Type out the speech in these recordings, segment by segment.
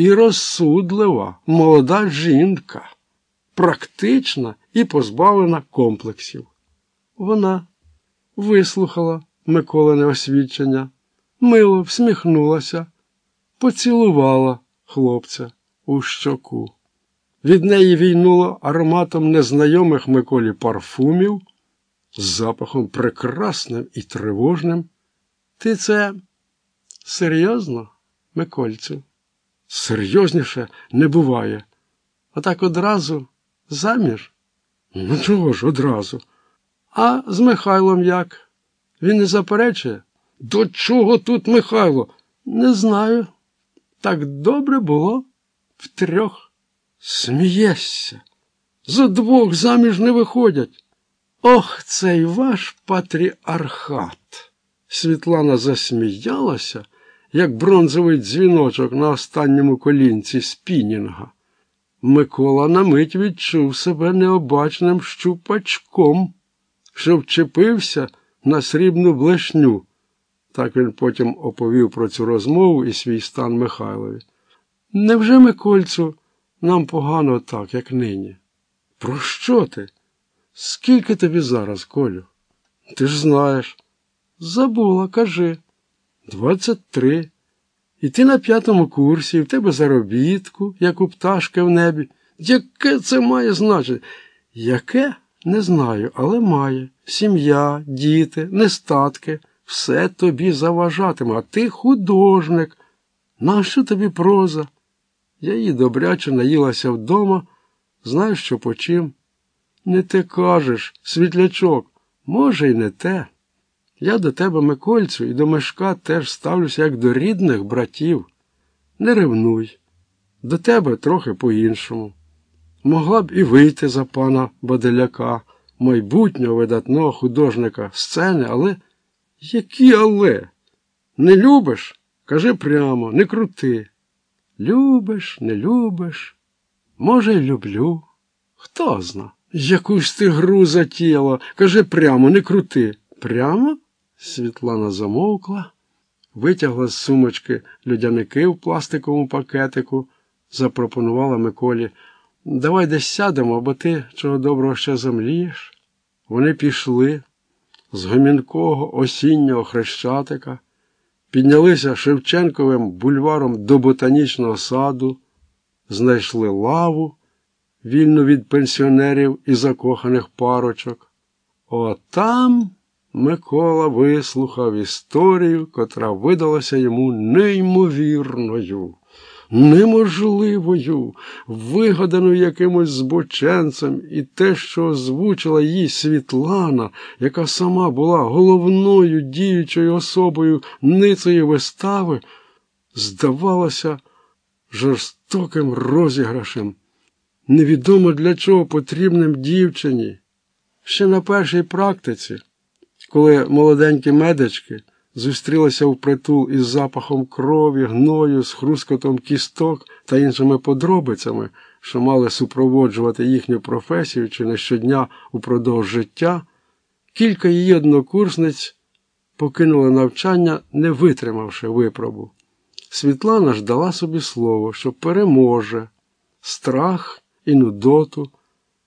і розсудлива молода жінка, практична і позбавлена комплексів. Вона вислухала Миколине освідчення, мило всміхнулася, поцілувала хлопця у щоку. Від неї війнуло ароматом незнайомих Миколі парфумів з запахом прекрасним і тривожним. Ти це серйозно, Микольцю? Серйозніше не буває. А так одразу заміж? Ну чого ж одразу? А з Михайлом як? Він не заперечує? До чого тут Михайло? Не знаю. Так добре було втрьох. Смієшся. За двох заміж не виходять. Ох, цей ваш патріархат. Світлана засміялася, як бронзовий дзвіночок на останньому колінці спінінга. Микола на мить відчув себе необачним щупачком, що вчепився на срібну блешню. Так він потім оповів про цю розмову і свій стан Михайлові. Невже, Микольцю, нам погано так, як нині? Про що ти? Скільки тобі зараз, Колю? Ти ж знаєш. Забула, кажи. Двадцять три. І ти на п'ятому курсі, і в тебе заробітку, як у пташки в небі. Яке це має значення? Яке? Не знаю, але має. Сім'я, діти, нестатки. Все тобі заважатиме, а ти художник. Нащо тобі проза? Я її добряче наїлася вдома, знаєш, що по чим? Не те кажеш, світлячок, може, й не те. Я до тебе, Микольцю, і до Мешка теж ставлюся як до рідних братів. Не ревнуй. До тебе трохи по-іншому. Могла б і вийти за пана Баделяка, майбутнього видатного художника сцени, але які але? Не любиш? Кажи прямо, не крути. Любиш, не любиш. Може, й люблю. Хто зна? Якусь ти гру затіяла. Кажи прямо, не крути. Прямо? Світлана замовкла, витягла з сумочки людяники в пластиковому пакетику, запропонувала Миколі. Давай десь сядемо, бо ти чого доброго ще замлієш. Вони пішли з гомінкого осіннього хрещатика, піднялися Шевченковим бульваром до ботанічного саду, знайшли лаву, вільну від пенсіонерів і закоханих парочок. О там Микола вислухав історію, котра видалася йому неймовірною неможливою, вигаданою якимось збоченцем, і те, що озвучила їй Світлана, яка сама була головною діючою особою ницеї вистави, здавалося жорстоким розіграшем, невідомо для чого потрібним дівчині. Ще на першій практиці, коли молоденькі медички зустрілася впритул із запахом крові, гною, з хрускотом кісток та іншими подробицями, що мали супроводжувати їхню професію чи не щодня упродовж життя, кілька її однокурсниць покинули навчання, не витримавши випробу. Світлана ж дала собі слово, що переможе страх і нудоту,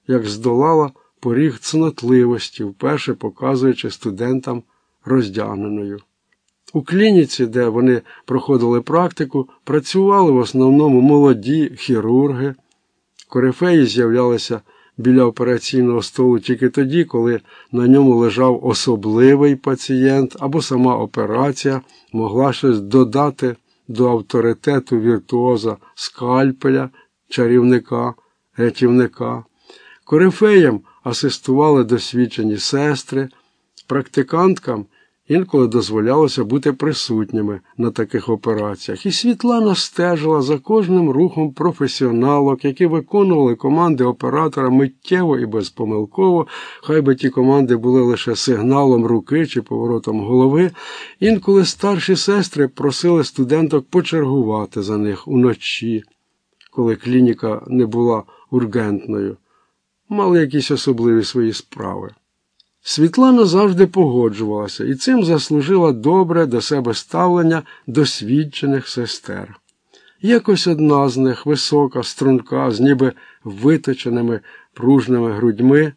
як здолала поріг цнотливості, вперше показуючи студентам роздягненою. У клініці, де вони проходили практику, працювали в основному молоді хірурги. Корифеї з'являлися біля операційного столу тільки тоді, коли на ньому лежав особливий пацієнт або сама операція могла щось додати до авторитету віртуоза скальпеля, чарівника, рятівника. Корифеям асистували досвідчені сестри, практиканткам. Інколи дозволялося бути присутніми на таких операціях, і Світлана стежила за кожним рухом професіоналок, які виконували команди оператора миттєво і безпомилково, хай би ті команди були лише сигналом руки чи поворотом голови. Інколи старші сестри просили студенток почергувати за них уночі, коли клініка не була ургентною, мали якісь особливі свої справи. Світлана завжди погоджувалася і цим заслужила добре до себе ставлення досвідчених сестер. Якось одна з них, висока, струнка, з ніби виточеними пружними грудьми,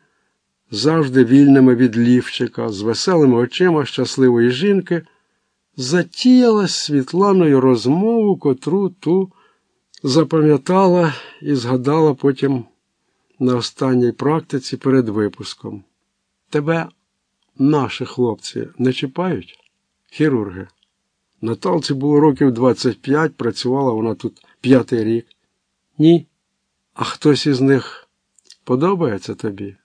завжди вільними від лівчика, з веселими очима щасливої жінки, затіяла з Світланою розмову, котру ту запам'ятала і згадала потім на останній практиці перед випуском. Тебе наші хлопці не чіпають? Хірурги. Наталці було років 25, працювала вона тут п'ятий рік. Ні. А хтось із них подобається тобі?